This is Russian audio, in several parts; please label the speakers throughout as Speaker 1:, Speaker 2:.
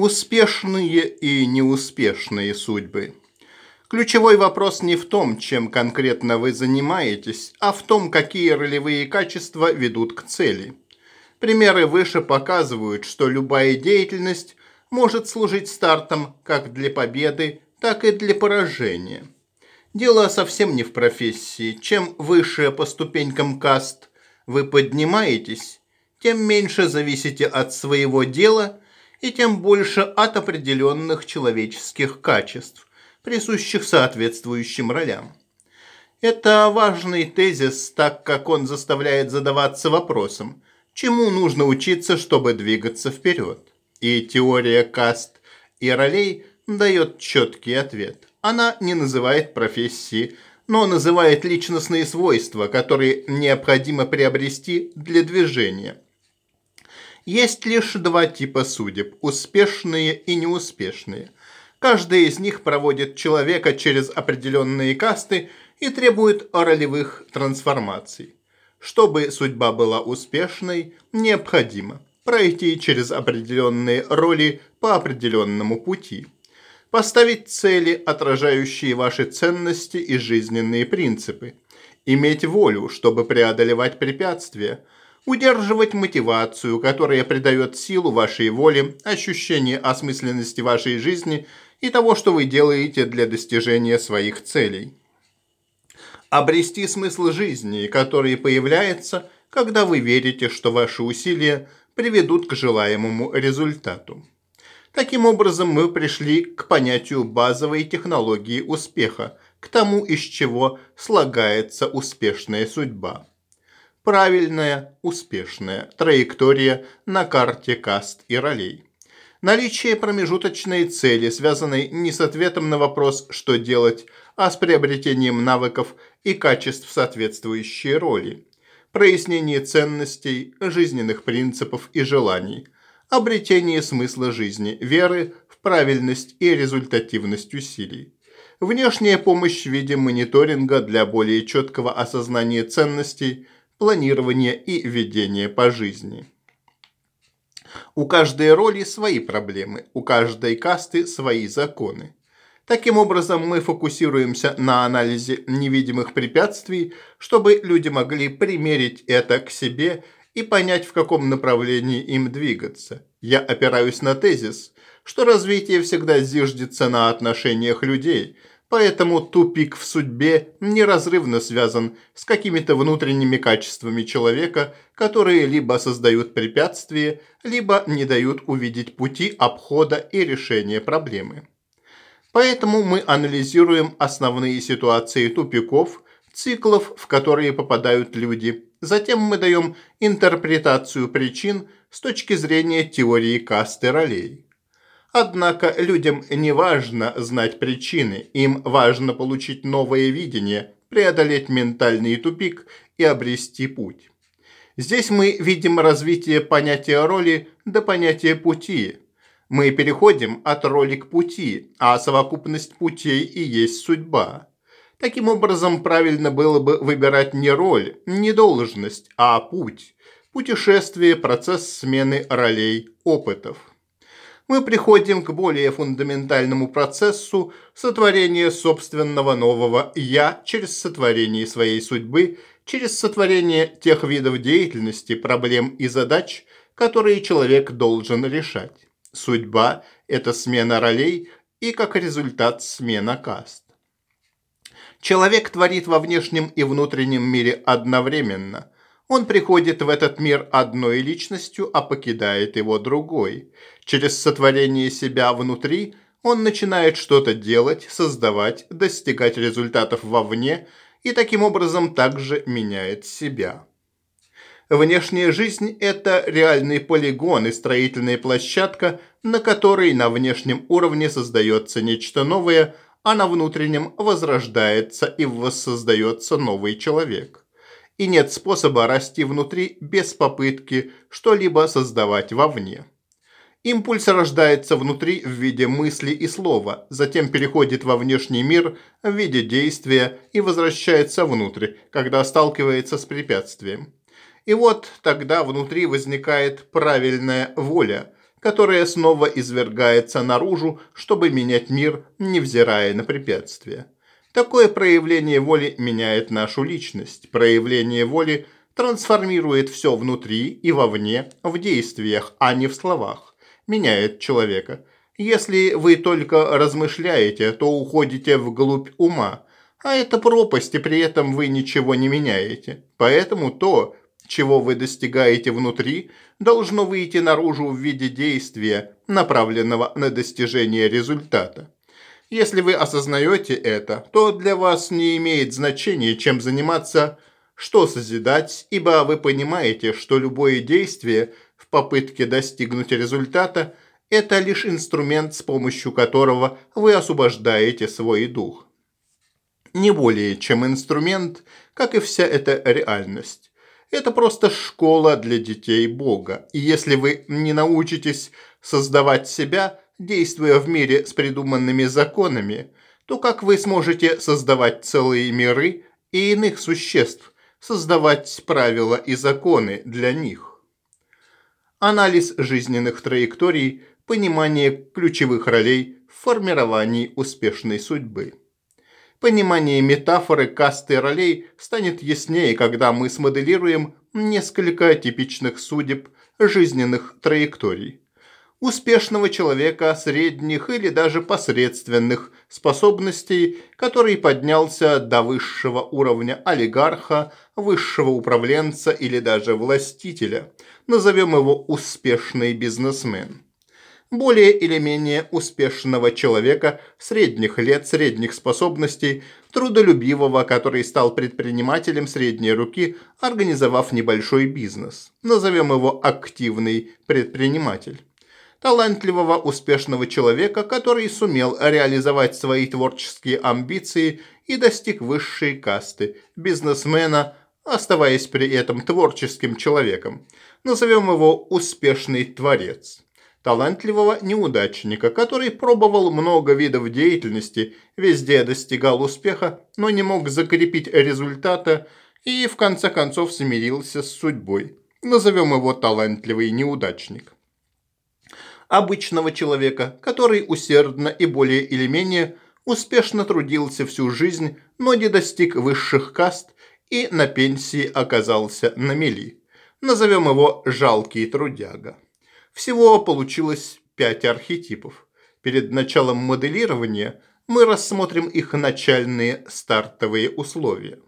Speaker 1: Успешные и неуспешные судьбы. Ключевой вопрос не в том, чем конкретно вы занимаетесь, а в том, какие ролевые качества ведут к цели. Примеры выше показывают, что любая деятельность может служить стартом как для победы, так и для поражения. Дело совсем не в профессии. Чем выше по ступенькам каст вы поднимаетесь, тем меньше зависите от своего дела и тем больше от определенных человеческих качеств, присущих соответствующим ролям. Это важный тезис, так как он заставляет задаваться вопросом, чему нужно учиться, чтобы двигаться вперед. И теория каст и ролей дает четкий ответ. Она не называет профессии, но называет личностные свойства, которые необходимо приобрести для движения. Есть лишь два типа судеб – успешные и неуспешные. Каждый из них проводит человека через определенные касты и требует ролевых трансформаций. Чтобы судьба была успешной, необходимо пройти через определенные роли по определенному пути – Поставить цели, отражающие ваши ценности и жизненные принципы. Иметь волю, чтобы преодолевать препятствия. Удерживать мотивацию, которая придает силу вашей воле, ощущение осмысленности вашей жизни и того, что вы делаете для достижения своих целей. Обрести смысл жизни, который появляется, когда вы верите, что ваши усилия приведут к желаемому результату. Таким образом, мы пришли к понятию базовой технологии успеха, к тому, из чего слагается успешная судьба. Правильная, успешная траектория на карте каст и ролей. Наличие промежуточной цели, связанной не с ответом на вопрос «что делать», а с приобретением навыков и качеств соответствующей роли. Прояснение ценностей, жизненных принципов и желаний – обретение смысла жизни, веры в правильность и результативность усилий. Внешняя помощь в виде мониторинга для более четкого осознания ценностей, планирования и ведения по жизни. У каждой роли свои проблемы, у каждой касты свои законы. Таким образом, мы фокусируемся на анализе невидимых препятствий, чтобы люди могли примерить это к себе и понять, в каком направлении им двигаться. Я опираюсь на тезис, что развитие всегда зиждется на отношениях людей, поэтому тупик в судьбе неразрывно связан с какими-то внутренними качествами человека, которые либо создают препятствия, либо не дают увидеть пути обхода и решения проблемы. Поэтому мы анализируем основные ситуации тупиков, циклов, в которые попадают люди, Затем мы даем интерпретацию причин с точки зрения теории касты ролей. Однако людям не важно знать причины, им важно получить новое видение, преодолеть ментальный тупик и обрести путь. Здесь мы видим развитие понятия роли до понятия пути. Мы переходим от роли к пути, а совокупность путей и есть судьба. Таким образом, правильно было бы выбирать не роль, не должность, а путь. Путешествие, процесс смены ролей, опытов. Мы приходим к более фундаментальному процессу сотворения собственного нового «я» через сотворение своей судьбы, через сотворение тех видов деятельности, проблем и задач, которые человек должен решать. Судьба – это смена ролей и, как результат, смена каст. Человек творит во внешнем и внутреннем мире одновременно. Он приходит в этот мир одной личностью, а покидает его другой. Через сотворение себя внутри он начинает что-то делать, создавать, достигать результатов вовне и таким образом также меняет себя. Внешняя жизнь – это реальный полигон и строительная площадка, на которой на внешнем уровне создается нечто новое – а на внутреннем возрождается и воссоздается новый человек. И нет способа расти внутри без попытки что-либо создавать вовне. Импульс рождается внутри в виде мысли и слова, затем переходит во внешний мир в виде действия и возвращается внутрь, когда сталкивается с препятствием. И вот тогда внутри возникает правильная воля, которое снова извергается наружу, чтобы менять мир, невзирая на препятствия. Такое проявление воли меняет нашу личность. Проявление воли трансформирует все внутри и вовне в действиях, а не в словах. Меняет человека. Если вы только размышляете, то уходите вглубь ума, а это пропасть, и при этом вы ничего не меняете. Поэтому то, чего вы достигаете внутри, должно выйти наружу в виде действия, направленного на достижение результата. Если вы осознаете это, то для вас не имеет значения, чем заниматься, что созидать, ибо вы понимаете, что любое действие в попытке достигнуть результата – это лишь инструмент, с помощью которого вы освобождаете свой дух. Не более чем инструмент, как и вся эта реальность. Это просто школа для детей Бога. И если вы не научитесь создавать себя, действуя в мире с придуманными законами, то как вы сможете создавать целые миры и иных существ, создавать правила и законы для них? Анализ жизненных траекторий, понимание ключевых ролей в формировании успешной судьбы. Понимание метафоры касты ролей станет яснее, когда мы смоделируем несколько типичных судеб жизненных траекторий. Успешного человека средних или даже посредственных способностей, который поднялся до высшего уровня олигарха, высшего управленца или даже властителя. Назовем его успешный бизнесмен более или менее успешного человека средних лет, средних способностей, трудолюбивого, который стал предпринимателем средней руки, организовав небольшой бизнес. Назовем его активный предприниматель. Талантливого, успешного человека, который сумел реализовать свои творческие амбиции и достиг высшей касты, бизнесмена, оставаясь при этом творческим человеком. Назовем его успешный творец талантливого неудачника, который пробовал много видов деятельности, везде достигал успеха, но не мог закрепить результата и в конце концов смирился с судьбой. Назовем его талантливый неудачник. Обычного человека, который усердно и более или менее успешно трудился всю жизнь, но не достиг высших каст и на пенсии оказался на мели. Назовем его «жалкий трудяга». Всего получилось пять архетипов. Перед началом моделирования мы рассмотрим их начальные стартовые условия.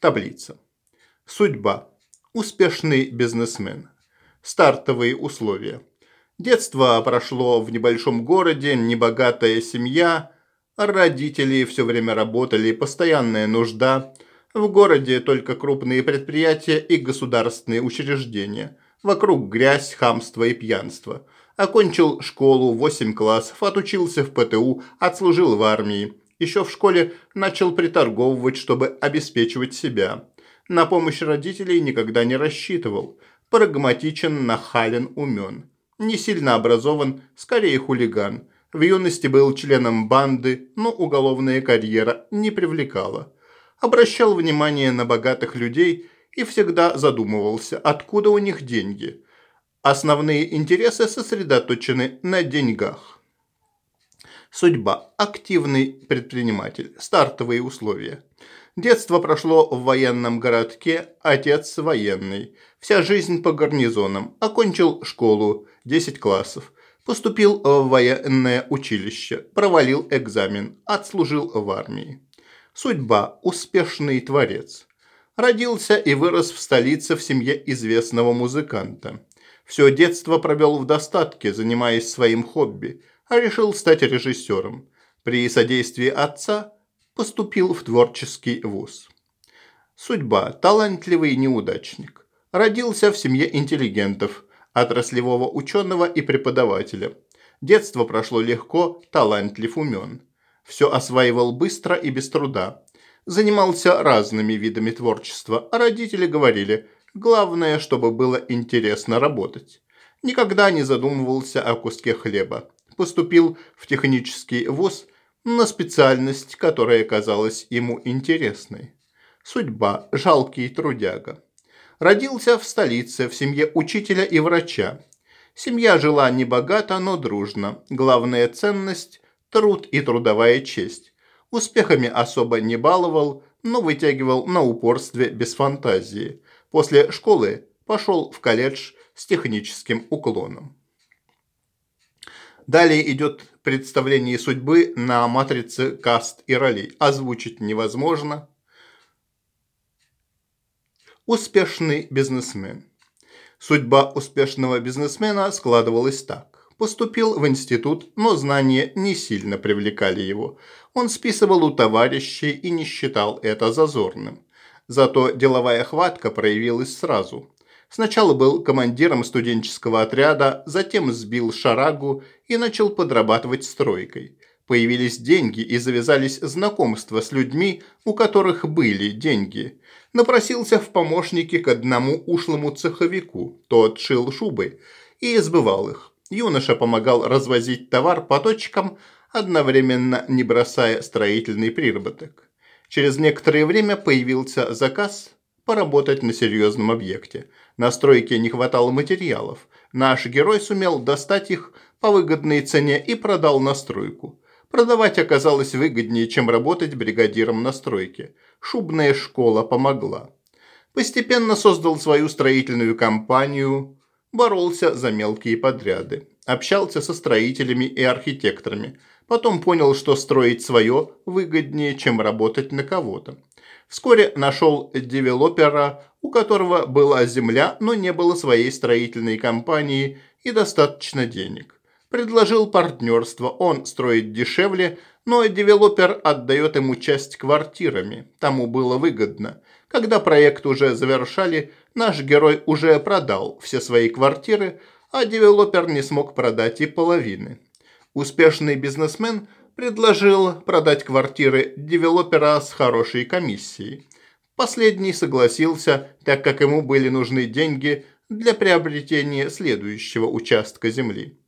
Speaker 1: Таблица. Судьба. Успешный бизнесмен. Стартовые условия. Детство прошло в небольшом городе, небогатая семья, родители все время работали, постоянная нужда. В городе только крупные предприятия и государственные учреждения – Вокруг грязь, хамство и пьянство. Окончил школу, 8 классов, отучился в ПТУ, отслужил в армии. Еще в школе начал приторговывать, чтобы обеспечивать себя. На помощь родителей никогда не рассчитывал. Прагматичен, нахален, умен. Не сильно образован, скорее хулиган. В юности был членом банды, но уголовная карьера не привлекала. Обращал внимание на богатых людей и всегда задумывался, откуда у них деньги. Основные интересы сосредоточены на деньгах. Судьба. Активный предприниматель. Стартовые условия. Детство прошло в военном городке, отец военный. Вся жизнь по гарнизонам. Окончил школу, 10 классов. Поступил в военное училище, провалил экзамен, отслужил в армии. Судьба. Успешный творец. Родился и вырос в столице в семье известного музыканта. Все детство провел в достатке, занимаясь своим хобби, а решил стать режиссером. При содействии отца поступил в творческий вуз. Судьба – талантливый неудачник. Родился в семье интеллигентов, отраслевого ученого и преподавателя. Детство прошло легко, талантлив умен. Все осваивал быстро и без труда занимался разными видами творчества, а родители говорили, главное, чтобы было интересно работать. Никогда не задумывался о куске хлеба. Поступил в технический вуз на специальность, которая казалась ему интересной. Судьба – жалкий трудяга. Родился в столице в семье учителя и врача. Семья жила не богато, но дружно. Главная ценность – труд и трудовая честь. Успехами особо не баловал, но вытягивал на упорстве без фантазии. После школы пошел в колледж с техническим уклоном. Далее идет представление судьбы на матрице каст и ролей. Озвучить невозможно. Успешный бизнесмен. Судьба успешного бизнесмена складывалась так. Поступил в институт, но знания не сильно привлекали его. Он списывал у товарищей и не считал это зазорным. Зато деловая хватка проявилась сразу. Сначала был командиром студенческого отряда, затем сбил шарагу и начал подрабатывать стройкой. Появились деньги и завязались знакомства с людьми, у которых были деньги. Напросился в помощники к одному ушлому цеховику. Тот шил шубы и избывал их. Юноша помогал развозить товар по точкам, одновременно не бросая строительный приработок. Через некоторое время появился заказ поработать на серьезном объекте. На стройке не хватало материалов. Наш герой сумел достать их по выгодной цене и продал на стройку. Продавать оказалось выгоднее, чем работать бригадиром на стройке. Шубная школа помогла. Постепенно создал свою строительную компанию, боролся за мелкие подряды. Общался со строителями и архитекторами. Потом понял, что строить свое выгоднее, чем работать на кого-то. Вскоре нашел девелопера, у которого была земля, но не было своей строительной компании и достаточно денег. Предложил партнерство, он строит дешевле, но девелопер отдает ему часть квартирами. Тому было выгодно. Когда проект уже завершали, наш герой уже продал все свои квартиры, а девелопер не смог продать и половины. Успешный бизнесмен предложил продать квартиры девелопера с хорошей комиссией. Последний согласился, так как ему были нужны деньги для приобретения следующего участка земли.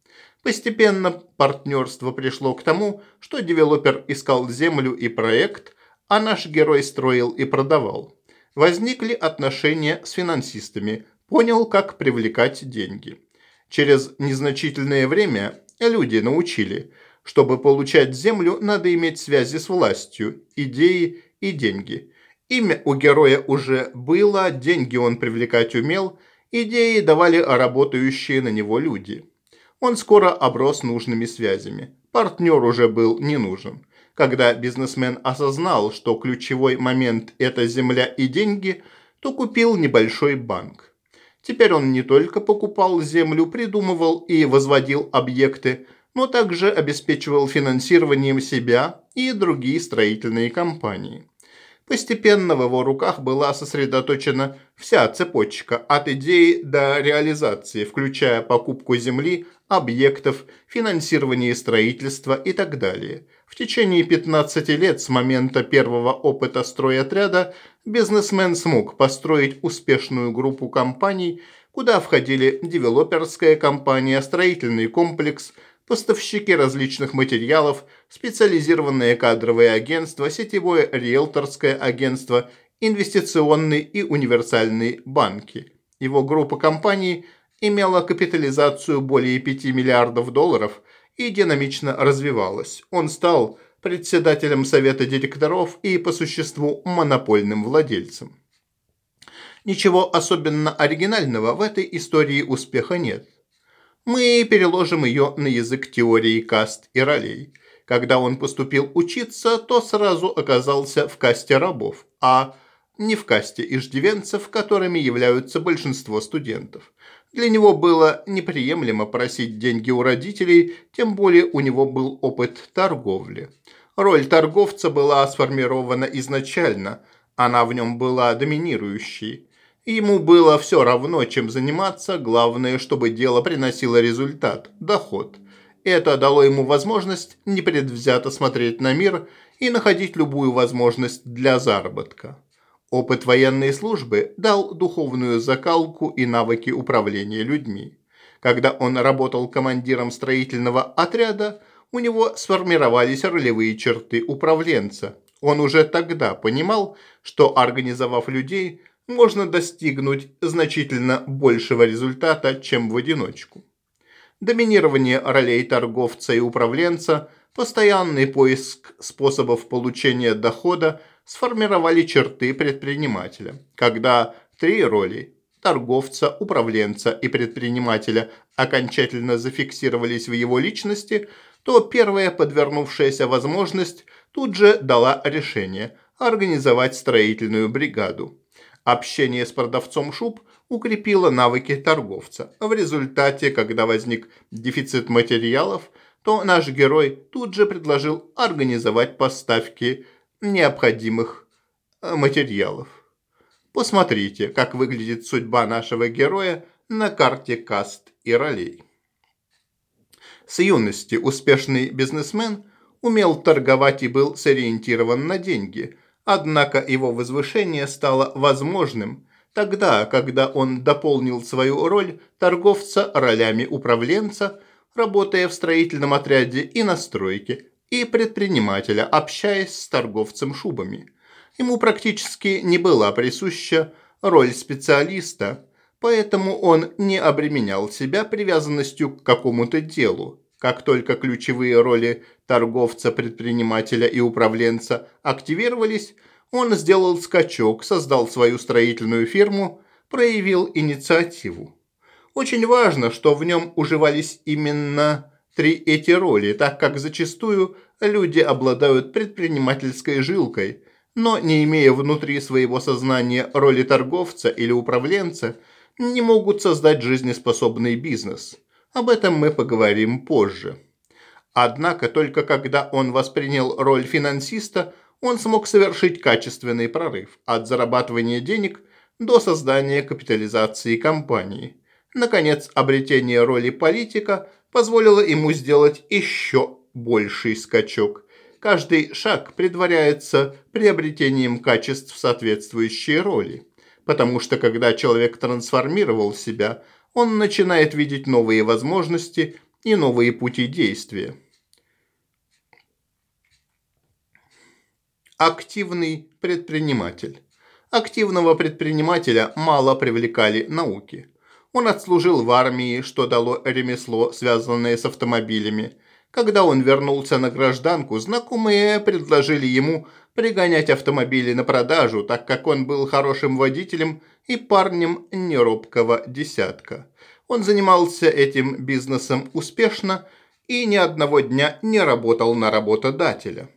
Speaker 1: Постепенно партнерство пришло к тому, что девелопер искал землю и проект, а наш герой строил и продавал. Возникли отношения с финансистами, понял, как привлекать деньги. Через незначительное время люди научили, чтобы получать землю, надо иметь связи с властью, идеи и деньги. Имя у героя уже было, деньги он привлекать умел, идеи давали работающие на него люди. Он скоро оброс нужными связями. Партнер уже был не нужен. Когда бизнесмен осознал, что ключевой момент – это земля и деньги, то купил небольшой банк. Теперь он не только покупал землю, придумывал и возводил объекты, но также обеспечивал финансированием себя и другие строительные компании. Постепенно в его руках была сосредоточена вся цепочка от идеи до реализации, включая покупку земли, объектов, финансирование строительства и так далее. В течение 15 лет с момента первого опыта стройотряда бизнесмен смог построить успешную группу компаний, куда входили девелоперская компания, строительный комплекс – поставщики различных материалов, специализированные кадровые агентства, сетевое риэлторское агентство, инвестиционные и универсальные банки. Его группа компаний имела капитализацию более 5 миллиардов долларов и динамично развивалась. Он стал председателем совета директоров и по существу монопольным владельцем. Ничего особенно оригинального в этой истории успеха нет мы переложим ее на язык теории каст и ролей. Когда он поступил учиться, то сразу оказался в касте рабов, а не в касте иждивенцев, которыми являются большинство студентов. Для него было неприемлемо просить деньги у родителей, тем более у него был опыт торговли. Роль торговца была сформирована изначально, она в нем была доминирующей. Ему было все равно, чем заниматься, главное, чтобы дело приносило результат, доход. Это дало ему возможность непредвзято смотреть на мир и находить любую возможность для заработка. Опыт военной службы дал духовную закалку и навыки управления людьми. Когда он работал командиром строительного отряда, у него сформировались ролевые черты управленца. Он уже тогда понимал, что организовав людей, можно достигнуть значительно большего результата, чем в одиночку. доминирование ролей торговца и управленца, постоянный поиск способов получения дохода сформировали черты предпринимателя. Когда три роли – торговца, управленца и предпринимателя – окончательно зафиксировались в его личности, то первая подвернувшаяся возможность тут же дала решение организовать строительную бригаду. Общение с продавцом шуб укрепило навыки торговца. В результате, когда возник дефицит материалов, то наш герой тут же предложил организовать поставки необходимых э, материалов. Посмотрите, как выглядит судьба нашего героя на карте каст и ролей. С юности успешный бизнесмен умел торговать и был сориентирован на деньги, однако его возвышение стало возможным тогда, когда он дополнил свою роль торговца ролями управленца, работая в строительном отряде и на стройке, и предпринимателя, общаясь с торговцем шубами. Ему практически не была присуща роль специалиста, поэтому он не обременял себя привязанностью к какому-то делу. Как только ключевые роли торговца, предпринимателя и управленца активировались, он сделал скачок, создал свою строительную фирму, проявил инициативу. Очень важно, что в нем уживались именно три эти роли, так как зачастую люди обладают предпринимательской жилкой, но не имея внутри своего сознания роли торговца или управленца – не могут создать жизнеспособный бизнес. Об этом мы поговорим позже. Однако только когда он воспринял роль финансиста, он смог совершить качественный прорыв от зарабатывания денег до создания капитализации компании. Наконец, обретение роли политика позволило ему сделать еще больший скачок. Каждый шаг предваряется приобретением качеств соответствующей роли потому что когда человек трансформировал себя, он начинает видеть новые возможности и новые пути действия. Активный предприниматель. Активного предпринимателя мало привлекали науки. Он отслужил в армии, что дало ремесло, связанное с автомобилями. Когда он вернулся на гражданку, знакомые предложили ему пригонять автомобили на продажу, так как он был хорошим водителем и парнем неробкого десятка. Он занимался этим бизнесом успешно и ни одного дня не работал на работодателя.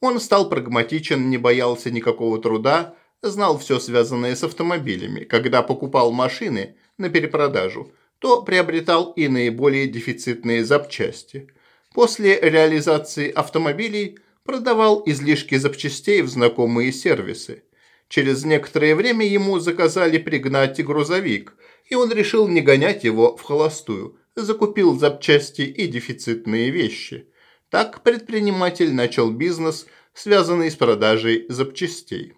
Speaker 1: Он стал прагматичен, не боялся никакого труда, знал все связанное с автомобилями. Когда покупал машины на перепродажу, то приобретал и наиболее дефицитные запчасти. После реализации автомобилей – продавал излишки запчастей в знакомые сервисы. Через некоторое время ему заказали пригнать грузовик, и он решил не гонять его в холостую, закупил запчасти и дефицитные вещи. Так предприниматель начал бизнес, связанный с продажей запчастей.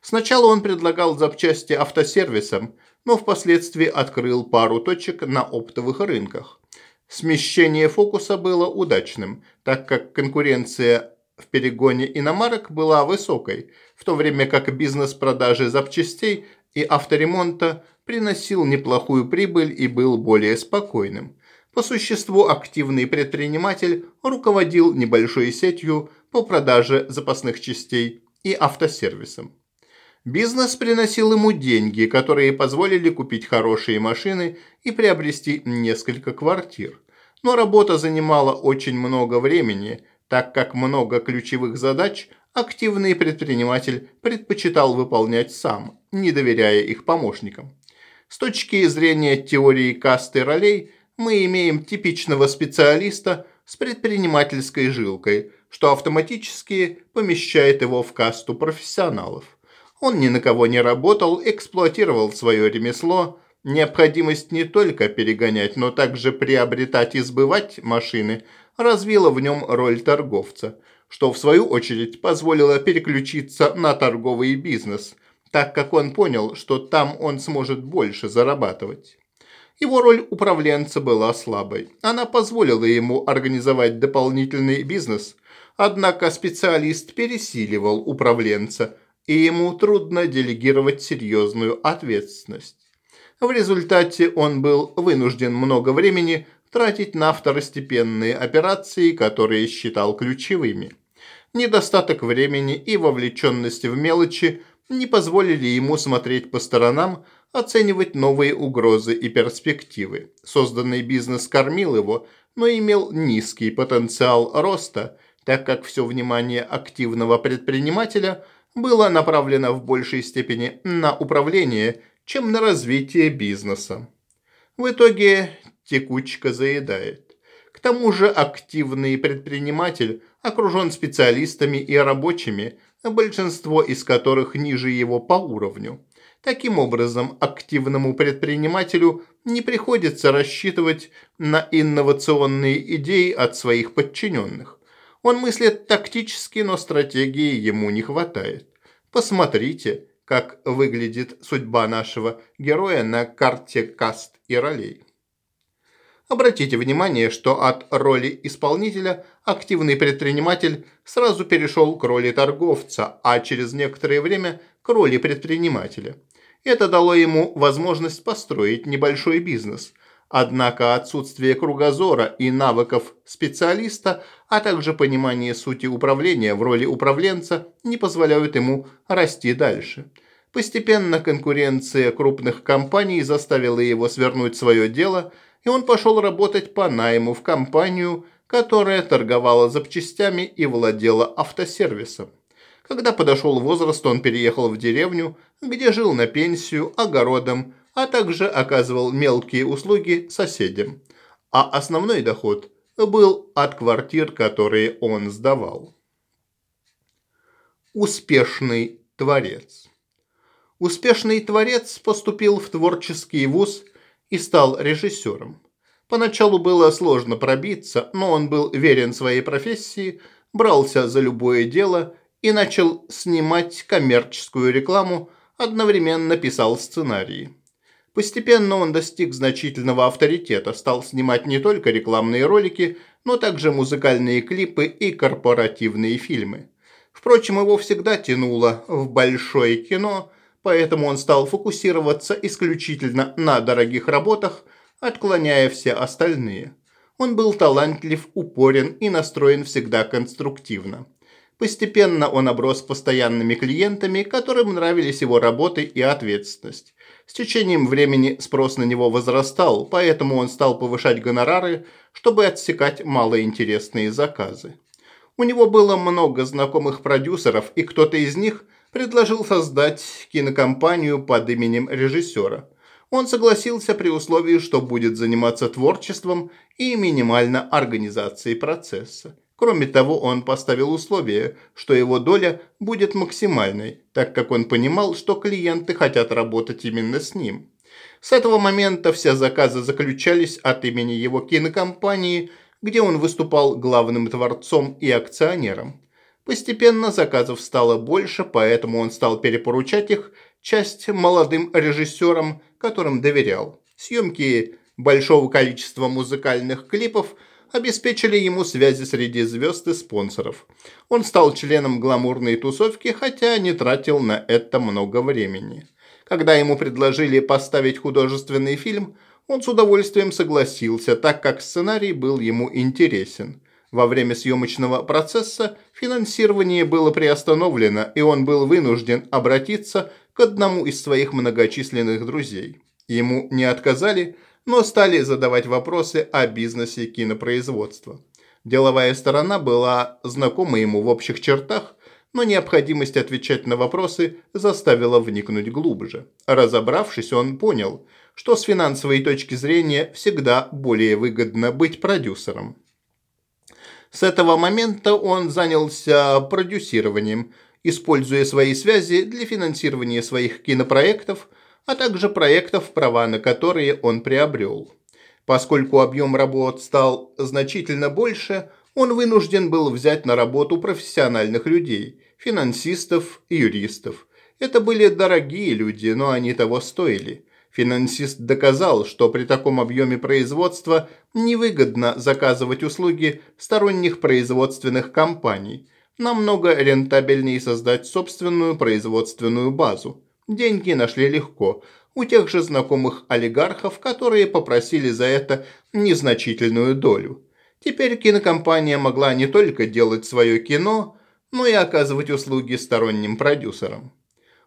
Speaker 1: Сначала он предлагал запчасти автосервисам, но впоследствии открыл пару точек на оптовых рынках. Смещение фокуса было удачным, так как конкуренция в перегоне иномарок была высокой, в то время как бизнес продажи запчастей и авторемонта приносил неплохую прибыль и был более спокойным. По существу активный предприниматель руководил небольшой сетью по продаже запасных частей и автосервисом. Бизнес приносил ему деньги, которые позволили купить хорошие машины и приобрести несколько квартир. Но работа занимала очень много времени – так как много ключевых задач активный предприниматель предпочитал выполнять сам, не доверяя их помощникам. С точки зрения теории касты ролей мы имеем типичного специалиста с предпринимательской жилкой, что автоматически помещает его в касту профессионалов. Он ни на кого не работал, эксплуатировал свое ремесло, необходимость не только перегонять, но также приобретать и сбывать машины – развила в нем роль торговца, что в свою очередь позволило переключиться на торговый бизнес, так как он понял, что там он сможет больше зарабатывать. Его роль управленца была слабой. Она позволила ему организовать дополнительный бизнес, однако специалист пересиливал управленца, и ему трудно делегировать серьезную ответственность. В результате он был вынужден много времени тратить на второстепенные операции, которые считал ключевыми. Недостаток времени и вовлеченность в мелочи не позволили ему смотреть по сторонам, оценивать новые угрозы и перспективы. Созданный бизнес кормил его, но имел низкий потенциал роста, так как все внимание активного предпринимателя было направлено в большей степени на управление, чем на развитие бизнеса. В итоге текучка заедает. К тому же активный предприниматель окружен специалистами и рабочими, большинство из которых ниже его по уровню. Таким образом, активному предпринимателю не приходится рассчитывать на инновационные идеи от своих подчиненных. Он мыслит тактически, но стратегии ему не хватает. Посмотрите, как выглядит судьба нашего героя на карте каст и ролей. Обратите внимание, что от роли исполнителя активный предприниматель сразу перешел к роли торговца, а через некоторое время к роли предпринимателя. Это дало ему возможность построить небольшой бизнес. Однако отсутствие кругозора и навыков специалиста, а также понимание сути управления в роли управленца не позволяют ему расти дальше. Постепенно конкуренция крупных компаний заставила его свернуть свое дело, и он пошел работать по найму в компанию, которая торговала запчастями и владела автосервисом. Когда подошел возраст, он переехал в деревню, где жил на пенсию, огородом, а также оказывал мелкие услуги соседям. А основной доход был от квартир, которые он сдавал. Успешный творец Успешный творец поступил в творческий вуз и стал режиссером. Поначалу было сложно пробиться, но он был верен своей профессии, брался за любое дело и начал снимать коммерческую рекламу, одновременно писал сценарии. Постепенно он достиг значительного авторитета, стал снимать не только рекламные ролики, но также музыкальные клипы и корпоративные фильмы. Впрочем, его всегда тянуло в большое кино, поэтому он стал фокусироваться исключительно на дорогих работах, отклоняя все остальные. Он был талантлив, упорен и настроен всегда конструктивно. Постепенно он оброс постоянными клиентами, которым нравились его работы и ответственность. С течением времени спрос на него возрастал, поэтому он стал повышать гонорары, чтобы отсекать малоинтересные заказы. У него было много знакомых продюсеров, и кто-то из них предложил создать кинокомпанию под именем режиссера. Он согласился при условии, что будет заниматься творчеством и минимально организацией процесса. Кроме того, он поставил условие, что его доля будет максимальной, так как он понимал, что клиенты хотят работать именно с ним. С этого момента все заказы заключались от имени его кинокомпании, где он выступал главным творцом и акционером. Постепенно заказов стало больше, поэтому он стал перепоручать их часть молодым режиссерам, которым доверял. Съемки большого количества музыкальных клипов – обеспечили ему связи среди звезд и спонсоров. Он стал членом гламурной тусовки, хотя не тратил на это много времени. Когда ему предложили поставить художественный фильм, он с удовольствием согласился, так как сценарий был ему интересен. Во время съемочного процесса финансирование было приостановлено, и он был вынужден обратиться к одному из своих многочисленных друзей. Ему не отказали – но стали задавать вопросы о бизнесе кинопроизводства. Деловая сторона была знакома ему в общих чертах, но необходимость отвечать на вопросы заставила вникнуть глубже. Разобравшись, он понял, что с финансовой точки зрения всегда более выгодно быть продюсером. С этого момента он занялся продюсированием, используя свои связи для финансирования своих кинопроектов – а также проектов, права на которые он приобрел. Поскольку объем работ стал значительно больше, он вынужден был взять на работу профессиональных людей, финансистов и юристов. Это были дорогие люди, но они того стоили. Финансист доказал, что при таком объеме производства невыгодно заказывать услуги сторонних производственных компаний. Намного рентабельнее создать собственную производственную базу. Деньги нашли легко. у тех же знакомых олигархов, которые попросили за это незначительную долю. Теперь кинокомпания могла не только делать свое кино, но и оказывать услуги сторонним продюсерам.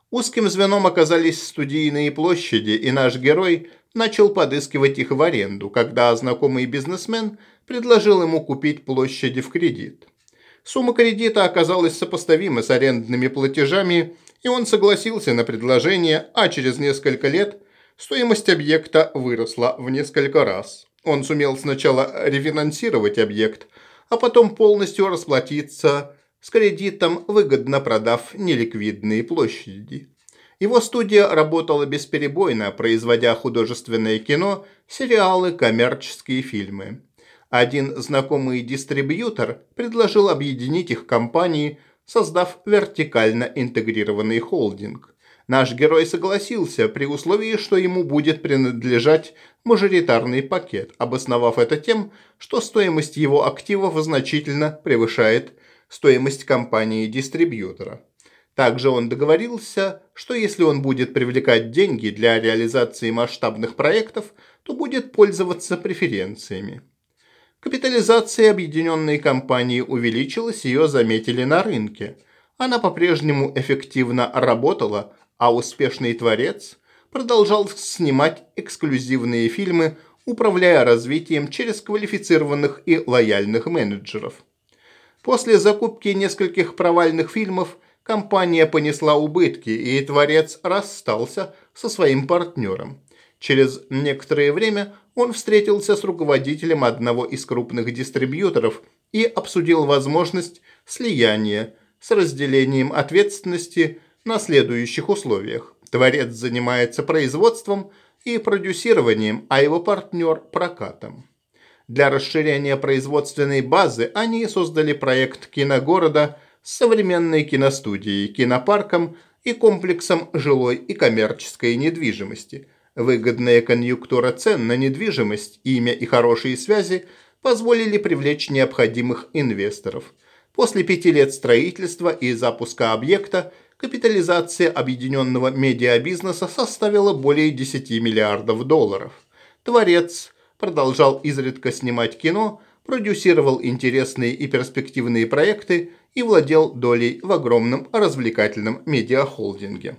Speaker 1: Узким звеном оказались студийные площади, и наш герой начал подыскивать их в аренду, когда знакомый бизнесмен предложил ему купить площади в кредит. Сумма кредита оказалась сопоставима с арендными платежами, и он согласился на предложение, а через несколько лет стоимость объекта выросла в несколько раз. Он сумел сначала рефинансировать объект, а потом полностью расплатиться с кредитом, выгодно продав неликвидные площади. Его студия работала бесперебойно, производя художественное кино, сериалы, коммерческие фильмы. Один знакомый дистрибьютор предложил объединить их компании, создав вертикально интегрированный холдинг. Наш герой согласился при условии, что ему будет принадлежать мажоритарный пакет, обосновав это тем, что стоимость его активов значительно превышает стоимость компании-дистрибьютора. Также он договорился, что если он будет привлекать деньги для реализации масштабных проектов, то будет пользоваться преференциями. Капитализация объединенной компании увеличилась, ее заметили на рынке. Она по-прежнему эффективно работала, а успешный творец продолжал снимать эксклюзивные фильмы, управляя развитием через квалифицированных и лояльных менеджеров. После закупки нескольких провальных фильмов компания понесла убытки, и творец расстался со своим партнером. Через некоторое время он встретился с руководителем одного из крупных дистрибьюторов и обсудил возможность слияния с разделением ответственности на следующих условиях. Творец занимается производством и продюсированием, а его партнер – прокатом. Для расширения производственной базы они создали проект киногорода с современной киностудией, кинопарком и комплексом жилой и коммерческой недвижимости. Выгодная конъюнктура цен на недвижимость, имя и хорошие связи позволили привлечь необходимых инвесторов. После пяти лет строительства и запуска объекта капитализация объединенного медиабизнеса составила более 10 миллиардов долларов. Творец продолжал изредка снимать кино, продюсировал интересные и перспективные проекты и владел долей в огромном развлекательном медиахолдинге.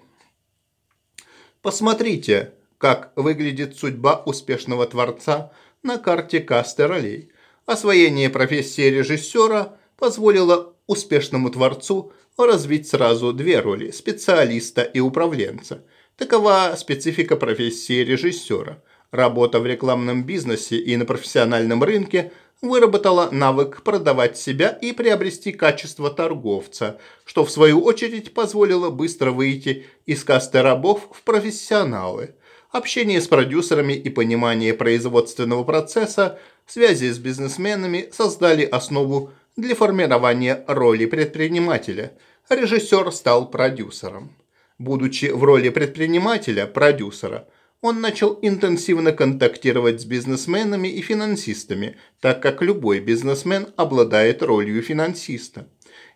Speaker 1: Посмотрите, как выглядит судьба успешного творца на карте касты ролей. Освоение профессии режиссера позволило успешному творцу развить сразу две роли – специалиста и управленца. Такова специфика профессии режиссера. Работа в рекламном бизнесе и на профессиональном рынке выработала навык продавать себя и приобрести качество торговца, что в свою очередь позволило быстро выйти из касты рабов в профессионалы. Общение с продюсерами и понимание производственного процесса, связи с бизнесменами создали основу для формирования роли предпринимателя. Режиссер стал продюсером. Будучи в роли предпринимателя, продюсера – он начал интенсивно контактировать с бизнесменами и финансистами, так как любой бизнесмен обладает ролью финансиста.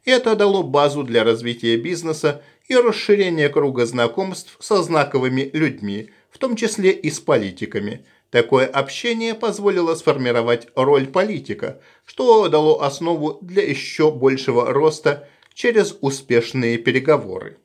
Speaker 1: Это дало базу для развития бизнеса и расширения круга знакомств со знаковыми людьми, в том числе и с политиками. Такое общение позволило сформировать роль политика, что дало основу для еще большего роста через успешные переговоры.